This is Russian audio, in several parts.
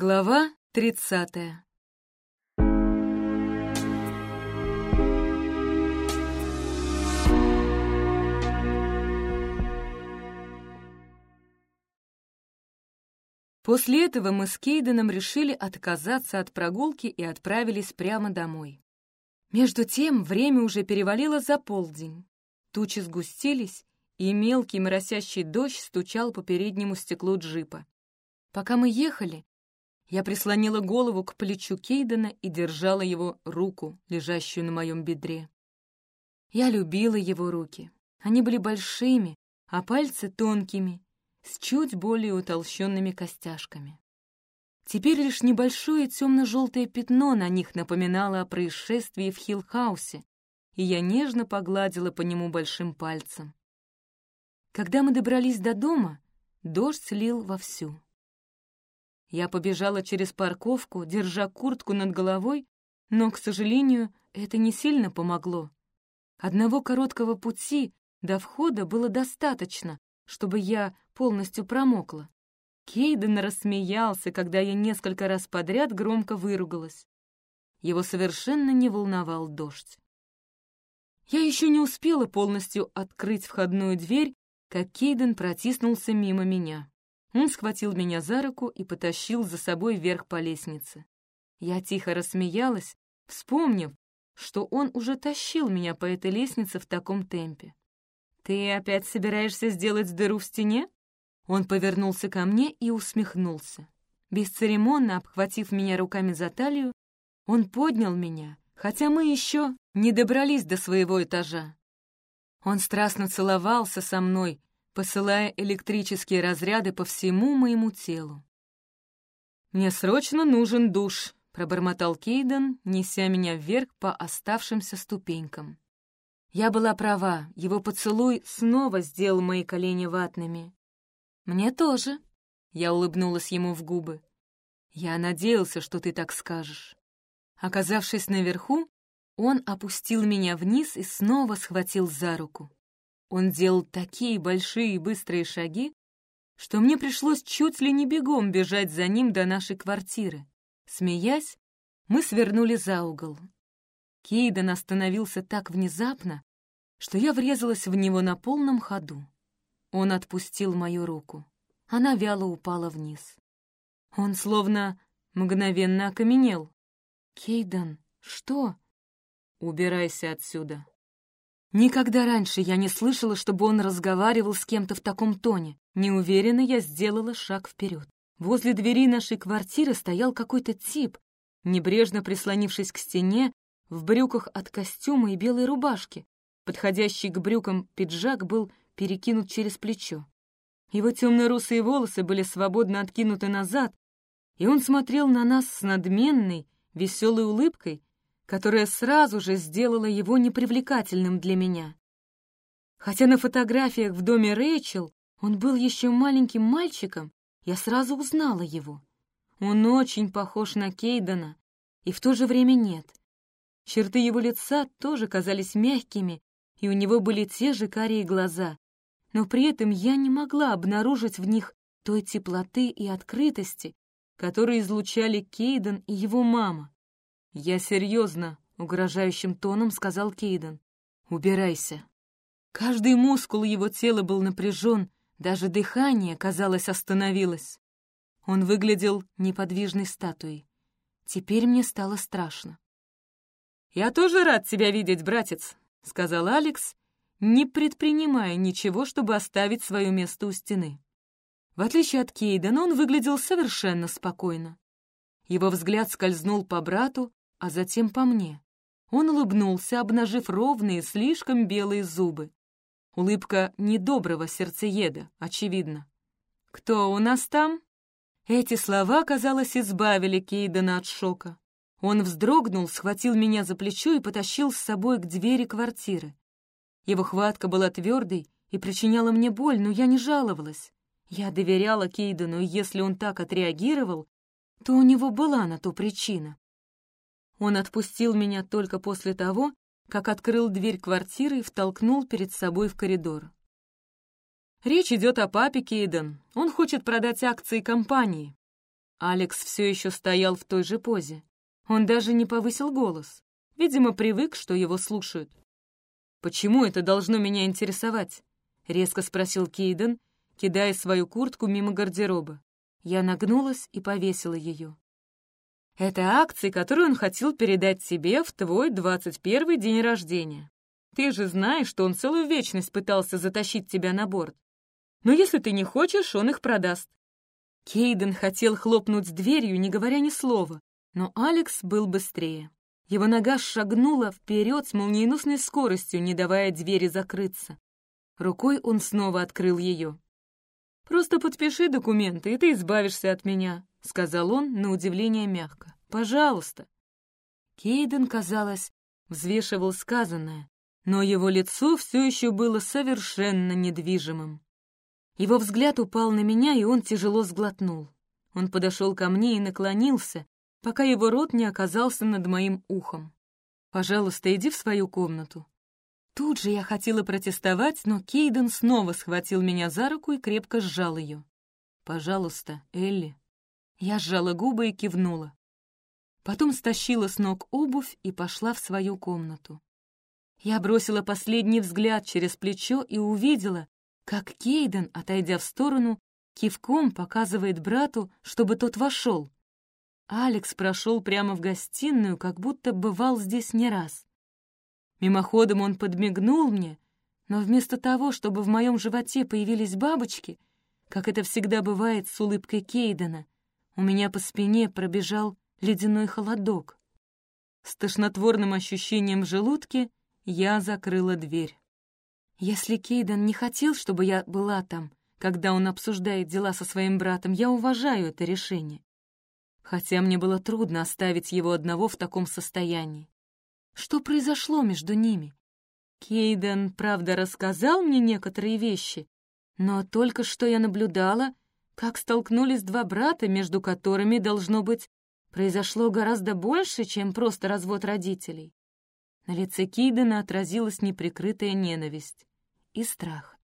Глава тридцатая После этого мы с Кейденом решили отказаться от прогулки и отправились прямо домой. Между тем время уже перевалило за полдень. Тучи сгустились, и мелкий моросящий дождь стучал по переднему стеклу джипа. Пока мы ехали, я прислонила голову к плечу Кейдена и держала его руку, лежащую на моем бедре. Я любила его руки. Они были большими, а пальцы тонкими, с чуть более утолщенными костяшками. Теперь лишь небольшое темно-желтое пятно на них напоминало о происшествии в Хиллхаусе, и я нежно погладила по нему большим пальцем. Когда мы добрались до дома, дождь лил вовсю. Я побежала через парковку, держа куртку над головой, но, к сожалению, это не сильно помогло. Одного короткого пути до входа было достаточно, чтобы я полностью промокла. Кейден рассмеялся, когда я несколько раз подряд громко выругалась. Его совершенно не волновал дождь. Я еще не успела полностью открыть входную дверь, как Кейден протиснулся мимо меня. Он схватил меня за руку и потащил за собой вверх по лестнице. Я тихо рассмеялась, вспомнив, что он уже тащил меня по этой лестнице в таком темпе. «Ты опять собираешься сделать дыру в стене?» Он повернулся ко мне и усмехнулся. Бесцеремонно обхватив меня руками за талию, он поднял меня, хотя мы еще не добрались до своего этажа. Он страстно целовался со мной, посылая электрические разряды по всему моему телу. «Мне срочно нужен душ», — пробормотал Кейден, неся меня вверх по оставшимся ступенькам. Я была права, его поцелуй снова сделал мои колени ватными. «Мне тоже», — я улыбнулась ему в губы. «Я надеялся, что ты так скажешь». Оказавшись наверху, он опустил меня вниз и снова схватил за руку. Он делал такие большие и быстрые шаги, что мне пришлось чуть ли не бегом бежать за ним до нашей квартиры. Смеясь, мы свернули за угол. Кейден остановился так внезапно, что я врезалась в него на полном ходу. Он отпустил мою руку. Она вяло упала вниз. Он словно мгновенно окаменел. «Кейден, что?» «Убирайся отсюда», Никогда раньше я не слышала, чтобы он разговаривал с кем-то в таком тоне. Неуверенно я сделала шаг вперед. Возле двери нашей квартиры стоял какой-то тип, небрежно прислонившись к стене, в брюках от костюма и белой рубашки. Подходящий к брюкам пиджак был перекинут через плечо. Его темно-русые волосы были свободно откинуты назад, и он смотрел на нас с надменной, веселой улыбкой, которая сразу же сделала его непривлекательным для меня. Хотя на фотографиях в доме Рэйчел он был еще маленьким мальчиком, я сразу узнала его. Он очень похож на Кейдена, и в то же время нет. Черты его лица тоже казались мягкими, и у него были те же карие глаза, но при этом я не могла обнаружить в них той теплоты и открытости, которые излучали Кейден и его мама. «Я серьезно», — угрожающим тоном сказал Кейден. «Убирайся». Каждый мускул его тела был напряжен, даже дыхание, казалось, остановилось. Он выглядел неподвижной статуей. Теперь мне стало страшно. «Я тоже рад тебя видеть, братец», — сказал Алекс, не предпринимая ничего, чтобы оставить свое место у стены. В отличие от Кейдена, он выглядел совершенно спокойно. Его взгляд скользнул по брату, а затем по мне. Он улыбнулся, обнажив ровные, слишком белые зубы. Улыбка недоброго сердцееда, очевидно. «Кто у нас там?» Эти слова, казалось, избавили Кейдена от шока. Он вздрогнул, схватил меня за плечо и потащил с собой к двери квартиры. Его хватка была твердой и причиняла мне боль, но я не жаловалась. Я доверяла Кейдену, и если он так отреагировал, то у него была на то причина. Он отпустил меня только после того, как открыл дверь квартиры и втолкнул перед собой в коридор. «Речь идет о папе Кейден. Он хочет продать акции компании». Алекс все еще стоял в той же позе. Он даже не повысил голос. Видимо, привык, что его слушают. «Почему это должно меня интересовать?» — резко спросил Кейден, кидая свою куртку мимо гардероба. Я нагнулась и повесила ее. «Это акции, которые он хотел передать тебе в твой двадцать первый день рождения. Ты же знаешь, что он целую вечность пытался затащить тебя на борт. Но если ты не хочешь, он их продаст». Кейден хотел хлопнуть дверью, не говоря ни слова, но Алекс был быстрее. Его нога шагнула вперед с молниеносной скоростью, не давая двери закрыться. Рукой он снова открыл ее. «Просто подпиши документы, и ты избавишься от меня», — сказал он на удивление мягко. «Пожалуйста». Кейден, казалось, взвешивал сказанное, но его лицо все еще было совершенно недвижимым. Его взгляд упал на меня, и он тяжело сглотнул. Он подошел ко мне и наклонился, пока его рот не оказался над моим ухом. «Пожалуйста, иди в свою комнату». Тут же я хотела протестовать, но Кейден снова схватил меня за руку и крепко сжал ее. «Пожалуйста, Элли». Я сжала губы и кивнула. Потом стащила с ног обувь и пошла в свою комнату. Я бросила последний взгляд через плечо и увидела, как Кейден, отойдя в сторону, кивком показывает брату, чтобы тот вошел. Алекс прошел прямо в гостиную, как будто бывал здесь не раз. Мимоходом он подмигнул мне, но вместо того, чтобы в моем животе появились бабочки, как это всегда бывает с улыбкой Кейдена, у меня по спине пробежал ледяной холодок. С тошнотворным ощущением в желудке я закрыла дверь. Если Кейден не хотел, чтобы я была там, когда он обсуждает дела со своим братом, я уважаю это решение хотя мне было трудно оставить его одного в таком состоянии. Что произошло между ними? Кейден, правда, рассказал мне некоторые вещи, но только что я наблюдала, как столкнулись два брата, между которыми, должно быть, произошло гораздо больше, чем просто развод родителей. На лице Кейдена отразилась неприкрытая ненависть и страх.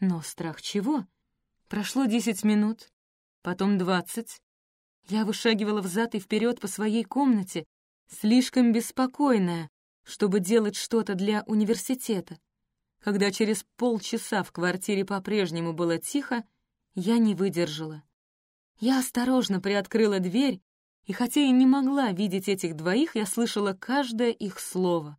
Но страх чего? Прошло десять минут, потом двадцать, я вышагивала взад и вперед по своей комнате, слишком беспокойная, чтобы делать что-то для университета. Когда через полчаса в квартире по-прежнему было тихо, я не выдержала. Я осторожно приоткрыла дверь, и хотя и не могла видеть этих двоих, я слышала каждое их слово.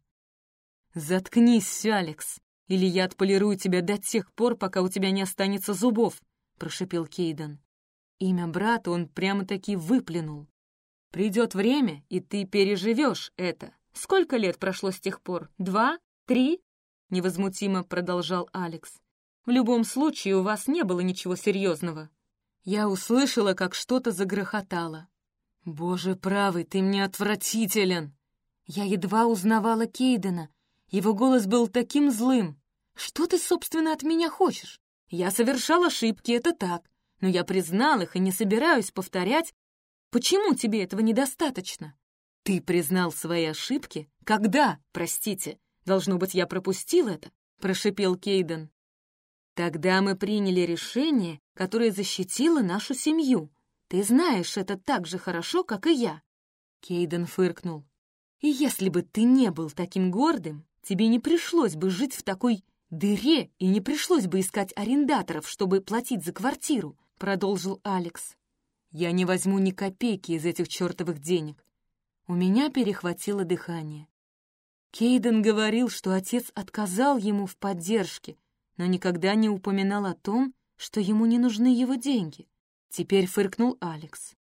«Заткнись, Алекс, или я отполирую тебя до тех пор, пока у тебя не останется зубов», — прошепел Кейден. Имя брата он прямо-таки выплюнул. «Придет время, и ты переживешь это. Сколько лет прошло с тех пор? Два? Три?» Невозмутимо продолжал Алекс. «В любом случае у вас не было ничего серьезного». Я услышала, как что-то загрохотало. «Боже правый, ты мне отвратителен!» Я едва узнавала Кейдена. Его голос был таким злым. «Что ты, собственно, от меня хочешь? Я совершал ошибки, это так но я признал их и не собираюсь повторять. Почему тебе этого недостаточно? Ты признал свои ошибки? Когда, простите? Должно быть, я пропустил это, прошипел Кейден. Тогда мы приняли решение, которое защитило нашу семью. Ты знаешь это так же хорошо, как и я. Кейден фыркнул. И если бы ты не был таким гордым, тебе не пришлось бы жить в такой дыре и не пришлось бы искать арендаторов, чтобы платить за квартиру. — продолжил Алекс. «Я не возьму ни копейки из этих чертовых денег». У меня перехватило дыхание. Кейден говорил, что отец отказал ему в поддержке, но никогда не упоминал о том, что ему не нужны его деньги. Теперь фыркнул Алекс.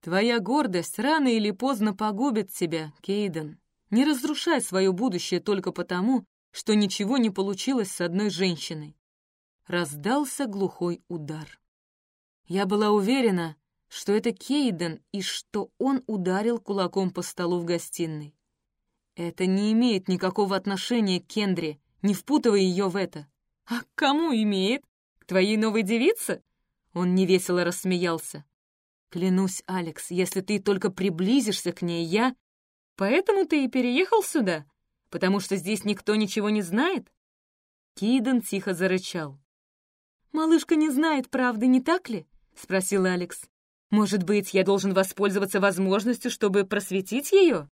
«Твоя гордость рано или поздно погубит тебя, Кейден. Не разрушай свое будущее только потому, что ничего не получилось с одной женщиной». Раздался глухой удар. Я была уверена, что это Кейден и что он ударил кулаком по столу в гостиной. Это не имеет никакого отношения к Кендре, не впутывай ее в это. А к кому имеет? К твоей новой девице? Он невесело рассмеялся. Клянусь, Алекс, если ты только приблизишься к ней, я... Поэтому ты и переехал сюда? Потому что здесь никто ничего не знает? Кейден тихо зарычал. «Малышка не знает правды, не так ли? — спросил Алекс. Может быть, я должен воспользоваться возможностью, чтобы просветить ее?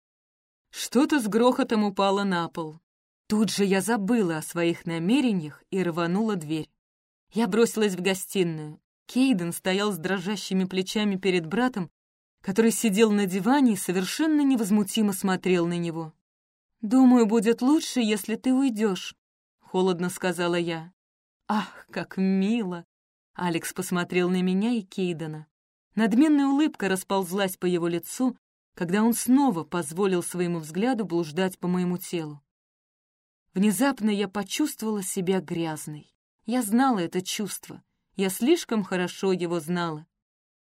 Что-то с грохотом упало на пол. Тут же я забыла о своих намерениях и рванула дверь. Я бросилась в гостиную. Кейден стоял с дрожащими плечами перед братом, который сидел на диване и совершенно невозмутимо смотрел на него. «Думаю, будет лучше, если ты уйдешь», — холодно сказала я. «Ах, как мило!» Алекс посмотрел на меня и Кейдена. Надменная улыбка расползлась по его лицу, когда он снова позволил своему взгляду блуждать по моему телу. Внезапно я почувствовала себя грязной. Я знала это чувство. Я слишком хорошо его знала.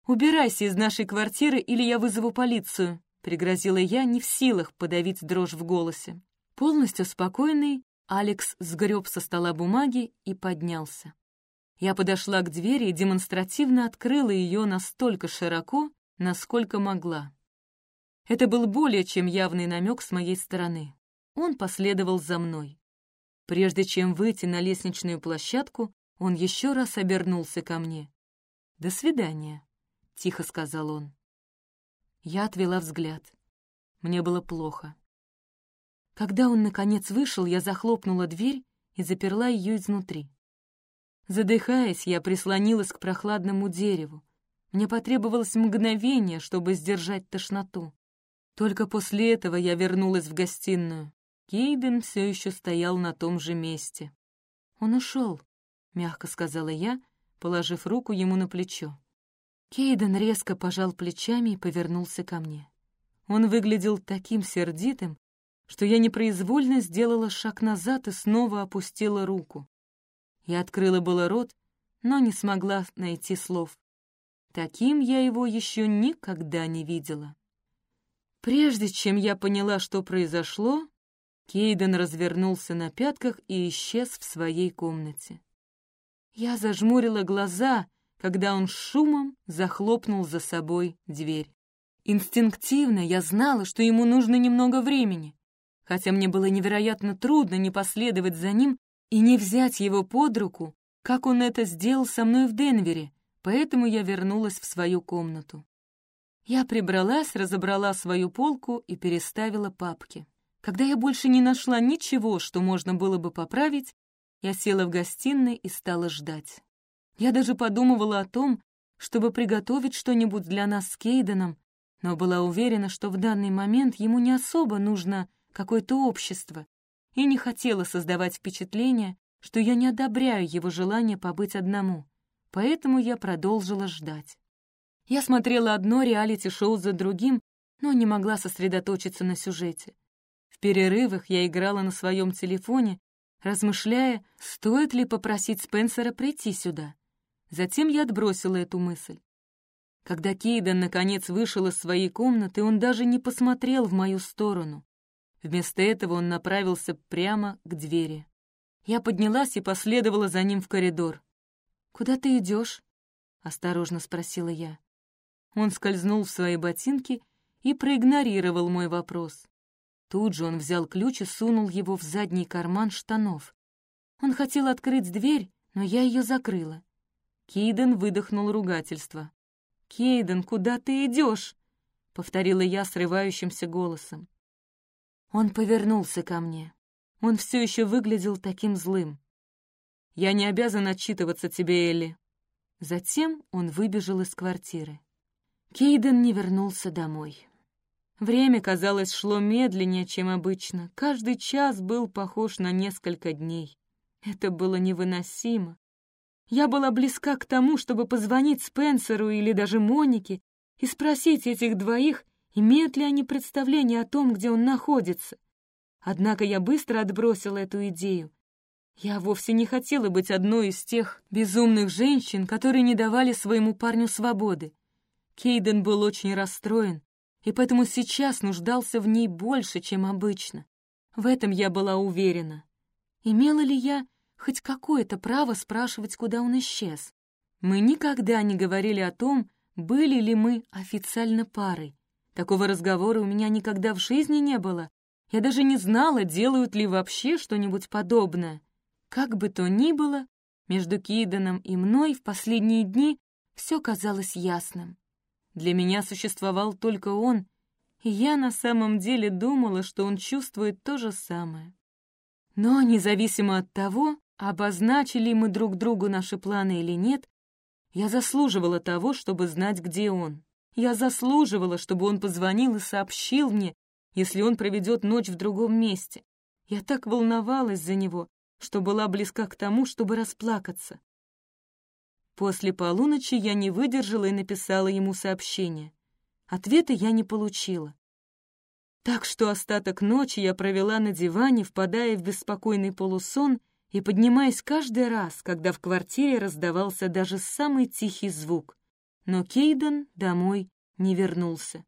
«Убирайся из нашей квартиры, или я вызову полицию», — пригрозила я, не в силах подавить дрожь в голосе. Полностью спокойный, Алекс сгреб со стола бумаги и поднялся. Я подошла к двери и демонстративно открыла ее настолько широко, насколько могла. Это был более чем явный намек с моей стороны. Он последовал за мной. Прежде чем выйти на лестничную площадку, он еще раз обернулся ко мне. «До свидания», — тихо сказал он. Я отвела взгляд. Мне было плохо. Когда он, наконец, вышел, я захлопнула дверь и заперла ее изнутри. Задыхаясь, я прислонилась к прохладному дереву. Мне потребовалось мгновение, чтобы сдержать тошноту. Только после этого я вернулась в гостиную. Кейден все еще стоял на том же месте. Он ушел, — мягко сказала я, положив руку ему на плечо. Кейден резко пожал плечами и повернулся ко мне. Он выглядел таким сердитым, что я непроизвольно сделала шаг назад и снова опустила руку. Я открыла было рот, но не смогла найти слов. Таким я его еще никогда не видела. Прежде чем я поняла, что произошло, Кейден развернулся на пятках и исчез в своей комнате. Я зажмурила глаза, когда он шумом захлопнул за собой дверь. Инстинктивно я знала, что ему нужно немного времени, хотя мне было невероятно трудно не последовать за ним и не взять его под руку, как он это сделал со мной в Денвере, поэтому я вернулась в свою комнату. Я прибралась, разобрала свою полку и переставила папки. Когда я больше не нашла ничего, что можно было бы поправить, я села в гостиной и стала ждать. Я даже подумывала о том, чтобы приготовить что-нибудь для нас с Кейденом, но была уверена, что в данный момент ему не особо нужно какое-то общество, и не хотела создавать впечатление, что я не одобряю его желание побыть одному, поэтому я продолжила ждать. Я смотрела одно реалити-шоу за другим, но не могла сосредоточиться на сюжете. В перерывах я играла на своем телефоне размышляя, стоит ли попросить Спенсера прийти сюда. Затем я отбросила эту мысль. Когда Кейден наконец вышел из своей комнаты, он даже не посмотрел в мою сторону. Вместо этого он направился прямо к двери. Я поднялась и последовала за ним в коридор. «Куда ты идешь?» — осторожно спросила я. Он скользнул в свои ботинки и проигнорировал мой вопрос. Тут же он взял ключ и сунул его в задний карман штанов. Он хотел открыть дверь, но я ее закрыла. Кейден выдохнул ругательство. «Кейден, куда ты идешь?» — повторила я срывающимся голосом. Он повернулся ко мне. Он все еще выглядел таким злым. «Я не обязан отчитываться тебе, Элли». Затем он выбежал из квартиры. Кейден не вернулся домой. Время, казалось, шло медленнее, чем обычно. Каждый час был похож на несколько дней. Это было невыносимо. Я была близка к тому, чтобы позвонить Спенсеру или даже Монике и спросить этих двоих, имеют ли они представление о том, где он находится. Однако я быстро отбросила эту идею. Я вовсе не хотела быть одной из тех безумных женщин, которые не давали своему парню свободы. Кейден был очень расстроен, и поэтому сейчас нуждался в ней больше, чем обычно. В этом я была уверена. Имела ли я хоть какое-то право спрашивать, куда он исчез? Мы никогда не говорили о том, были ли мы официально парой. Такого разговора у меня никогда в жизни не было. Я даже не знала, делают ли вообще что-нибудь подобное. Как бы то ни было, между Киданом и мной в последние дни все казалось ясным. Для меня существовал только он, и я на самом деле думала, что он чувствует то же самое. Но независимо от того, обозначили мы друг другу наши планы или нет, я заслуживала того, чтобы знать, где он. Я заслуживала, чтобы он позвонил и сообщил мне, если он проведет ночь в другом месте. Я так волновалась за него, что была близка к тому, чтобы расплакаться. После полуночи я не выдержала и написала ему сообщение. Ответа я не получила. Так что остаток ночи я провела на диване, впадая в беспокойный полусон и поднимаясь каждый раз, когда в квартире раздавался даже самый тихий звук. Но Кейден домой не вернулся.